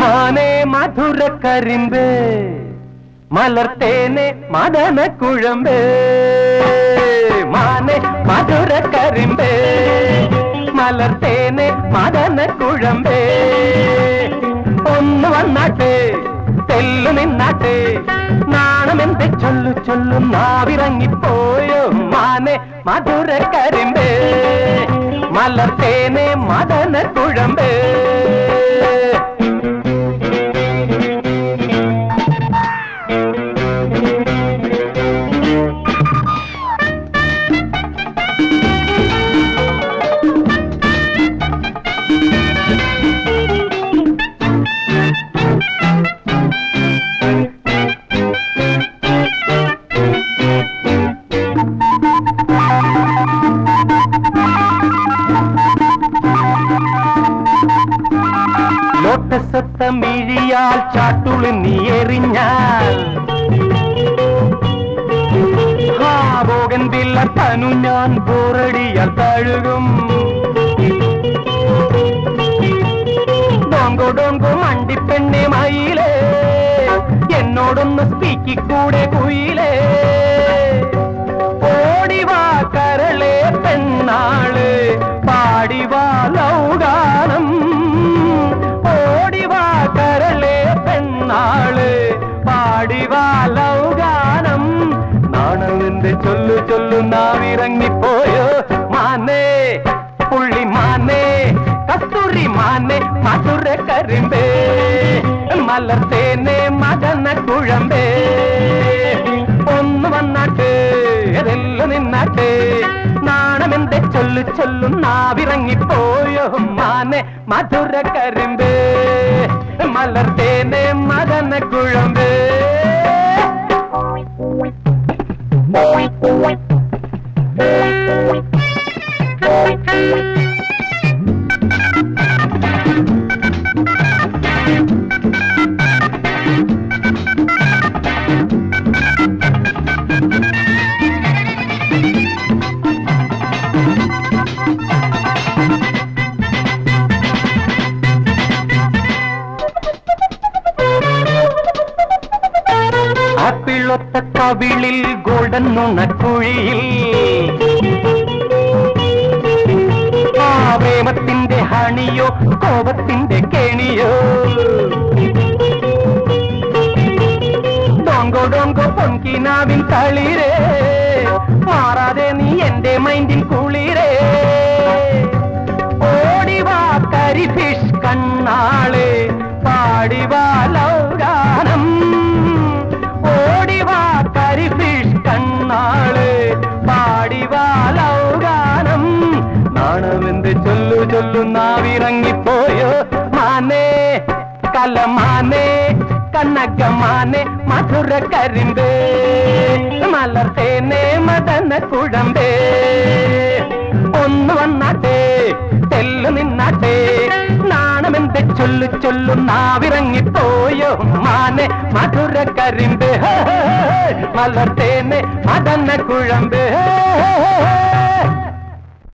മാനേ മധുര കരിമ്പ് മലർത്തേനെ മദന കുഴമ്പേ. മാനെ മധുര കരിമ്പേ. മലർത്തേനെ മദന കുഴമ്പേ. ഒന്ന് വന്നാട്ടെ തെല്ലു നിന്നാട്ടെ. നാണമെന്ത് ചൊല്ലു ചൊല്ലു നാവിറങ്ങിപ്പോയോ മാനെ മധുര കരിമ്പേ. മലർത്തേനെ മദന കുഴമ്പ്. ലോട്ടസത്ത മിഴിയാൽ ചാട്ടുളി നീ എറിഞ്ഞാൽ. ഭാവോകൻ വില്ല തനു ഞാൻ പോറടിയാൽ തഴുകും. ഡോങ്കോ ഡോങ്കോ മണ്ടിപ്പെണ്ണെ മയിലേ എന്നോടൊന്ന് സ്പീക്കിക്കൂടെ കുയിലേ. നാവിറങ്ങിപ്പോയോ? മാനേ പുള്ളി മാനേ കസ്തൂരി മാനേ മധുര കരിമ്പേ മലർത്തേനെ മകന്ന കുഴമ്പേ. ഒന്ന് വന്നാട്ടെ അതെല്ലാം നിന്നാട്ടെ നാണമെന്റെ ചൊല്ലു ചൊല്ലും നാവിറങ്ങിപ്പോയോ? മാനെ മധുര കരിമ്പേ മലർത്തേനെ മകന്ന കുഴമ്പേ. ആപ്പിളൊത്ത കവിളിൽ ഗോൾഡൻ നുണക്കുഴിയിൽ ആ പ്രേമത്തിന്റെ ഹണിയോ കോപത്തിന്റെ കെണിയോ. ഡോങ്കോ ഡോങ്കോ പൊൻകിനാവിൻ തളിരേ. മാറാതെ നീ എന്റെ മൈൻഡിൽ കുളിരേ. നാണമെന്ത് ചൊല്ലു ചൊല്ലു നാവിറങ്ങിപ്പോയോ? മാനേ കലമാനേ കണ്ണകമാനെ മധുര കരിമ്പേ മലർത്തേനെ മദന കുഴമ്പേ. ഒന്ന് വന്നാട്ടെ തെല്ലു നിന്നാട്ടെ നാണമെന്ത് ചൊല്ലു ചൊല്ലു നാവിറങ്ങിപ്പോയോ? മാനെ മധുര കരിമ്പേ മലർത്തേനെ മദന കുഴമ്പേ